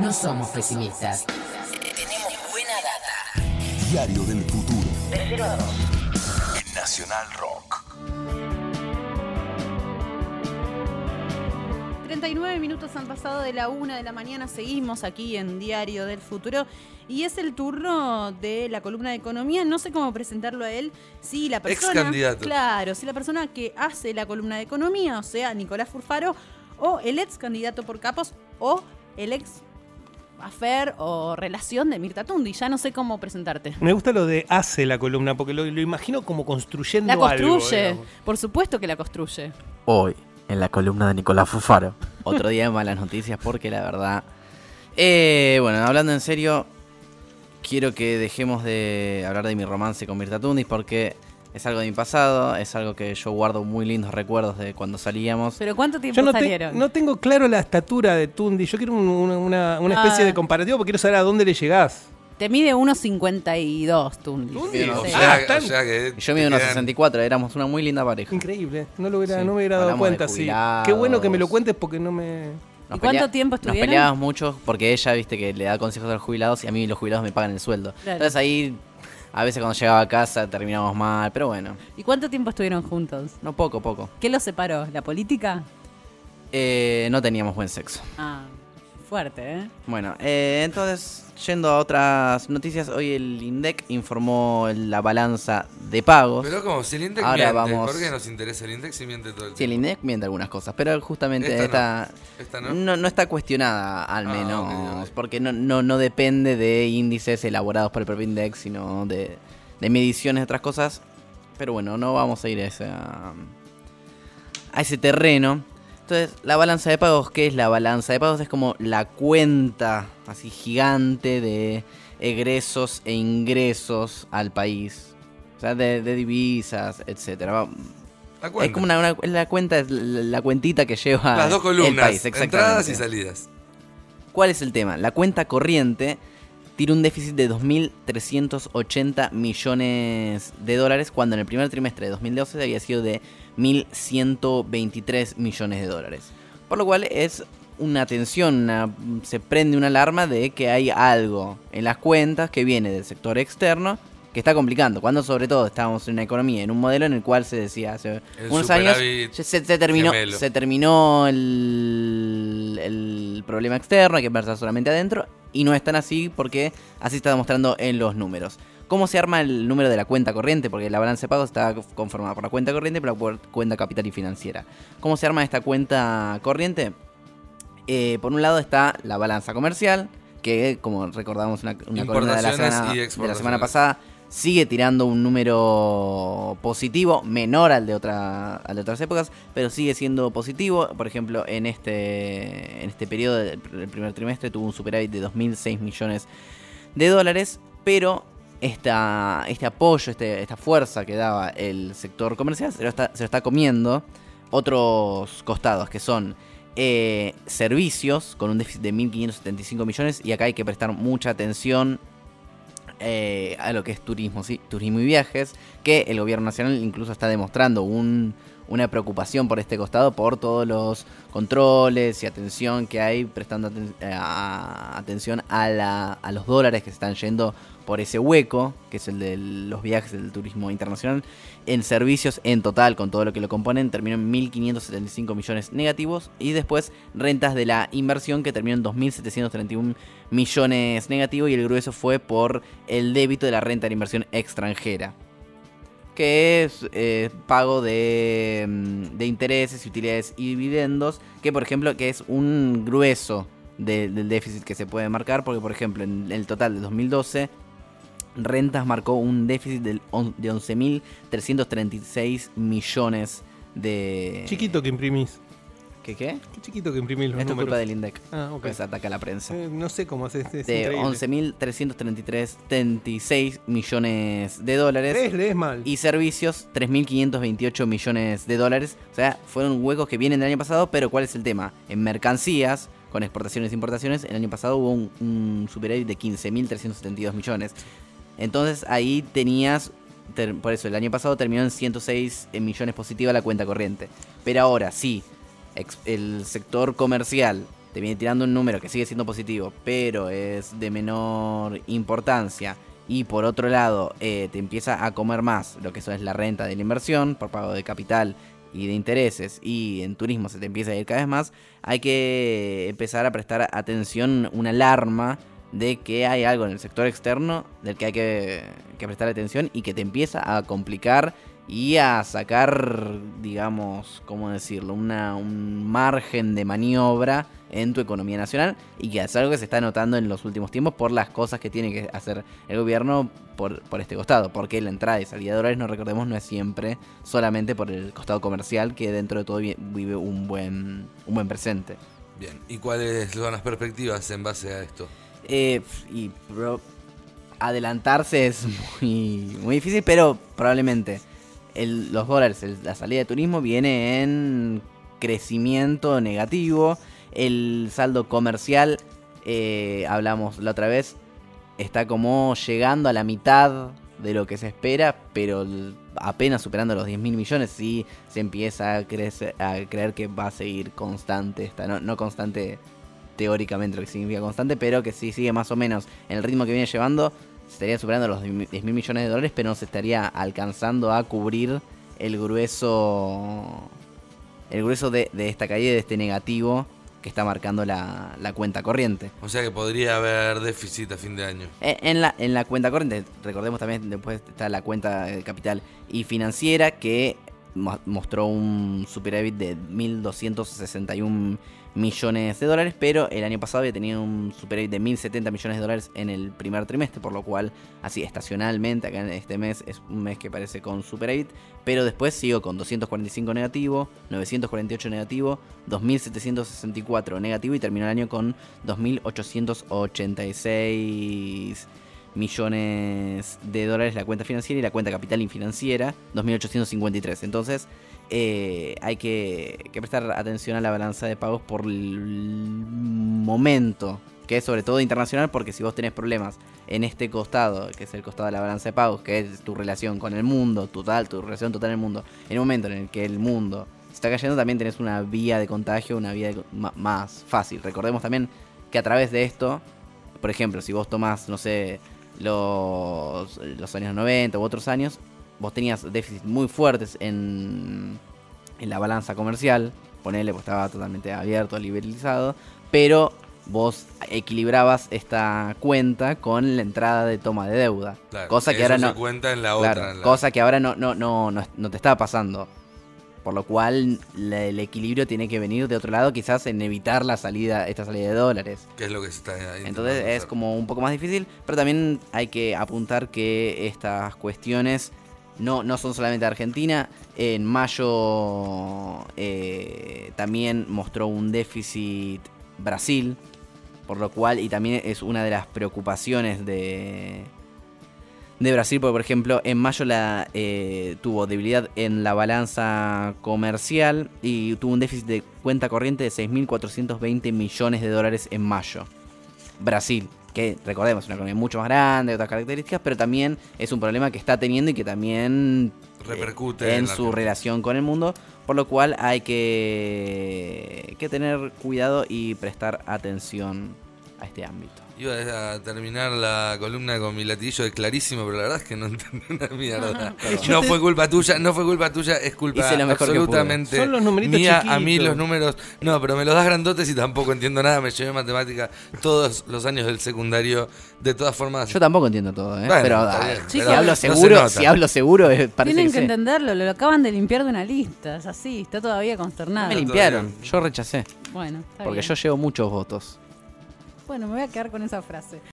No somos pesimistas. Tenemos buena data. Diario del futuro. De 0 a 2. En Nacional Rock. 39 minutos han pasado de la una de la mañana, seguimos aquí en Diario del Futuro y es el turno de la columna de economía, no sé cómo presentarlo a él, si la persona... Ex candidato. Claro, si la persona que hace la columna de economía, o sea, Nicolás Furfaro, o el ex candidato por capos, o el ex afer o relación de Mirta Tundi, ya no sé cómo presentarte. Me gusta lo de hace la columna, porque lo, lo imagino como construyendo La algo. construye, digamos. por supuesto que la construye. Hoy, en la columna de Nicolás Fufaro. Otro día de malas noticias porque la verdad... Eh, bueno, hablando en serio, quiero que dejemos de hablar de mi romance con Mirta Tundis porque es algo de mi pasado, es algo que yo guardo muy lindos recuerdos de cuando salíamos. Pero ¿cuánto tiempo Yo no, te- salieron? no tengo claro la estatura de Tundi. Yo quiero un- una, una- una especie Ah. de comparativo porque quiero saber a dónde le llegás. Te mide 1,52 Tundi. Tundi, Sí. O sea, Ah, o tan- sea que Yo mido unos quedan- 64, éramos una muy linda pareja. Increíble. No, lo hubiera, Sí. no me hubiera dado Hablamos cuenta, sí. Qué bueno que me lo cuentes porque no me. Nos ¿Y cuánto pelea- tiempo Nos estuvieron? peleábamos mucho porque ella, viste, que le da consejos a los jubilados y a mí los jubilados me pagan el sueldo. Claro. Entonces ahí, a veces cuando llegaba a casa terminábamos mal, pero bueno, ¿Y cuánto tiempo estuvieron juntos? no poco, poco. ¿Qué los separó? ¿La política? Eh, no teníamos buen sexo. Ah, fuerte, ¿eh? Bueno, eh, entonces, yendo a otras noticias, hoy el INDEC informó la balanza de pagos. Pero como, si el Index Ahora miente, vamos- ¿por qué nos interesa el Index si miente todo el Sí, el tiempo? INDEC miente algunas cosas, pero justamente Esta esta, no. Esta no. no, no está cuestionada, al Ah, menos, porque no, no, no depende de índices elaborados por el propio INDEC, sino de, de mediciones de otras cosas. Pero bueno, no vamos a ir a ese, a, a ese terreno. Entonces, la balanza de pagos, ¿qué es la balanza de pagos? Es como la cuenta así gigante de egresos e ingresos al país. O sea, de, de divisas, etcétera. Es como una, una- la cuenta, es la, cuentita que lleva Las dos columnas, el país, entradas y salidas. ¿Cuál es el tema? La cuenta corriente tiene un déficit de 2.380 millones de dólares, cuando en el primer trimestre de 2012 había sido de 1.123 millones de dólares. Por lo cual es una tensión, una- se prende una alarma de que hay algo en las cuentas que viene del sector externo que está complicando. Cuando sobre todo estábamos en una economía, en un modelo en el cual se decía hace El unos años, se, se terminó, gemelo. se terminó el, el problema externo, hay que pensar solamente adentro, y no es tan así porque así está demostrando en los números. ¿Cómo se arma el número de la cuenta corriente? Porque la balanza de pagos está conformada por la cuenta corriente y por la cu- cuenta capital y financiera. ¿Cómo se arma esta cuenta corriente? Eh, por un lado está la balanza comercial, que como recordamos una, una columna de la, semana, de la semana pasada, sigue tirando un número positivo, menor al de, otra, al de otras épocas, pero sigue siendo positivo. Por ejemplo, en este, en este periodo, del pr- el primer trimestre, tuvo un superávit de 2.006 millones de dólares, pero esta, este apoyo, este, esta fuerza que daba el sector comercial se lo está, se lo está comiendo otros costados, que son eh, servicios, con un déficit de 1.575 millones, y acá hay que prestar mucha atención eh, a lo que es turismo, ¿sí? turismo y viajes, que el gobierno nacional incluso está demostrando un- una preocupación por este costado, por todos los controles y atención que hay, prestando eh, atención a, la- a los dólares que se están yendo por ese hueco, que es el de los viajes del turismo internacional, en servicios en total, con todo lo que lo componen, terminó en 1.575 millones negativos, y después rentas de la inversión, que terminó en 2.731 millones negativos, y el grueso fue por el débito de la renta de la inversión extranjera que es eh, pago de, mm, de intereses, utilidades y dividendos, que por ejemplo que es un grueso de- del déficit que se puede marcar, porque por ejemplo en el total de 2012 Rentas marcó un déficit de 11.336 millones de... Chiquito que imprimís. ¿Qué qué? Qué chiquito que imprimís los Esto es números. culpa del INDEC. Ah, ok. Pues ataca a la prensa. Eh, no sé cómo haces. Es De increíble. 11.336 millones de dólares. Lees, lees mal. Y servicios, 3.528 millones de dólares. O sea, fueron huecos que vienen del año pasado, pero ¿cuál es el tema? En mercancías, con exportaciones e importaciones, el año pasado hubo un, un superávit de 15.372 millones. Entonces ahí tenías, por eso el año pasado terminó en 106 millones positiva la cuenta corriente. Pero ahora sí, el sector comercial te viene tirando un número que sigue siendo positivo, pero es de menor importancia, y por otro lado eh, te empieza a comer más lo que eso es la renta de la inversión por pago de capital y de intereses, y en turismo se te empieza a ir cada vez más, hay que empezar a prestar atención, una alarma de que hay algo en el sector externo del que hay que, que prestar atención y que te empieza a complicar y a sacar, digamos, ¿cómo decirlo? Una, un margen de maniobra en tu economía nacional y que es algo que se está notando en los últimos tiempos por las cosas que tiene que hacer el gobierno por, por este costado. Porque la entrada y salida de dólares, no recordemos, no es siempre solamente por el costado comercial que dentro de todo vi- vive un buen, un buen presente. Bien, ¿y cuáles son las perspectivas en base a esto? Eh, y adelantarse es muy, muy difícil, pero probablemente los dólares, la salida de turismo viene en crecimiento negativo. El saldo comercial, eh, hablamos la otra vez, está como llegando a la mitad de lo que se espera, pero apenas superando los 10 mil millones, sí se empieza a, crecer, a creer que va a seguir constante, esta, no, no constante teóricamente lo que significa constante, pero que si sigue más o menos en el ritmo que viene llevando, se estaría superando los 10 mil millones de dólares, pero no se estaría alcanzando a cubrir el grueso el grueso de, de esta caída, de este negativo que está marcando la, la cuenta corriente. O sea que podría haber déficit a fin de año. Eh, En la, en la cuenta corriente, recordemos también, después está la cuenta capital y financiera que mostró un superávit de 1.261 millones de dólares, pero el año pasado había tenido un superávit de 1.070 millones de dólares en el primer trimestre, por lo cual, así estacionalmente, acá en este mes es un mes que parece con superávit, pero después sigo con 245 negativo, 948 negativo, 2.764 negativo y terminó el año con 2.886 millones de dólares la cuenta financiera y la cuenta capital infinanciera 2.853. Entonces eh, hay que, prestar atención a la balanza de pagos por el momento, que es sobre todo internacional, porque si vos tenés problemas en este costado, que es el costado de la balanza de pagos, que es tu relación con el mundo, total, tu relación total en el mundo, en un momento en el que el mundo está cayendo, también tenés una vía de contagio, una vía más fácil. Recordemos también que a través de esto, por ejemplo, si vos tomás, no sé, los, los años 90 u otros años, vos tenías déficits muy fuertes en, en la balanza comercial, ponele, pues estaba totalmente abierto, liberalizado, pero vos equilibrabas esta cuenta con la entrada de toma de deuda. Claro, cosa que ahora se no. cuenta en la claro, otra. en la- cosa que ahora no, no, no, no, no te está pasando. Por lo cual la- el equilibrio tiene que venir de otro lado, quizás en evitar la salida, esta salida de dólares. que es lo que se está Entonces es hacer. como un poco más difícil, pero también hay que apuntar que estas cuestiones no, no son solamente de Argentina. En mayo eh, también mostró un déficit Brasil, por lo cual, y también es una de las preocupaciones de, de Brasil, porque por ejemplo en mayo la, eh, tuvo debilidad en la balanza comercial y tuvo un déficit de cuenta corriente de 6.420 millones de dólares en mayo. Brasil, que recordemos es una economía mucho más grande, otras características, pero también es un problema que está teniendo y que también eh, Repercute en su relación con el mundo, por lo cual hay que, que tener cuidado y prestar atención a este ámbito. Iba a terminar la columna con mi latillo de clarísimo, pero la verdad es que no entendí una mierda. No fue culpa tuya, no fue culpa tuya, es culpa absolutamente Son los numeritos mía. A mí los números, no, pero me los das grandotes y tampoco entiendo nada. Me llevé matemática todos los años del secundario. De todas formas, Yo tampoco entiendo todo, ¿eh? Bueno, pero ah, bien, si pero hablo no se seguro, si hablo seguro, parece Tienen que entenderlo, lo acaban de limpiar de una lista, es así, está todavía No consternado. me limpiaron, yo rechacé, Bueno, está porque bien. yo llevo muchos votos. Bueno, me voy a quedar con esa frase.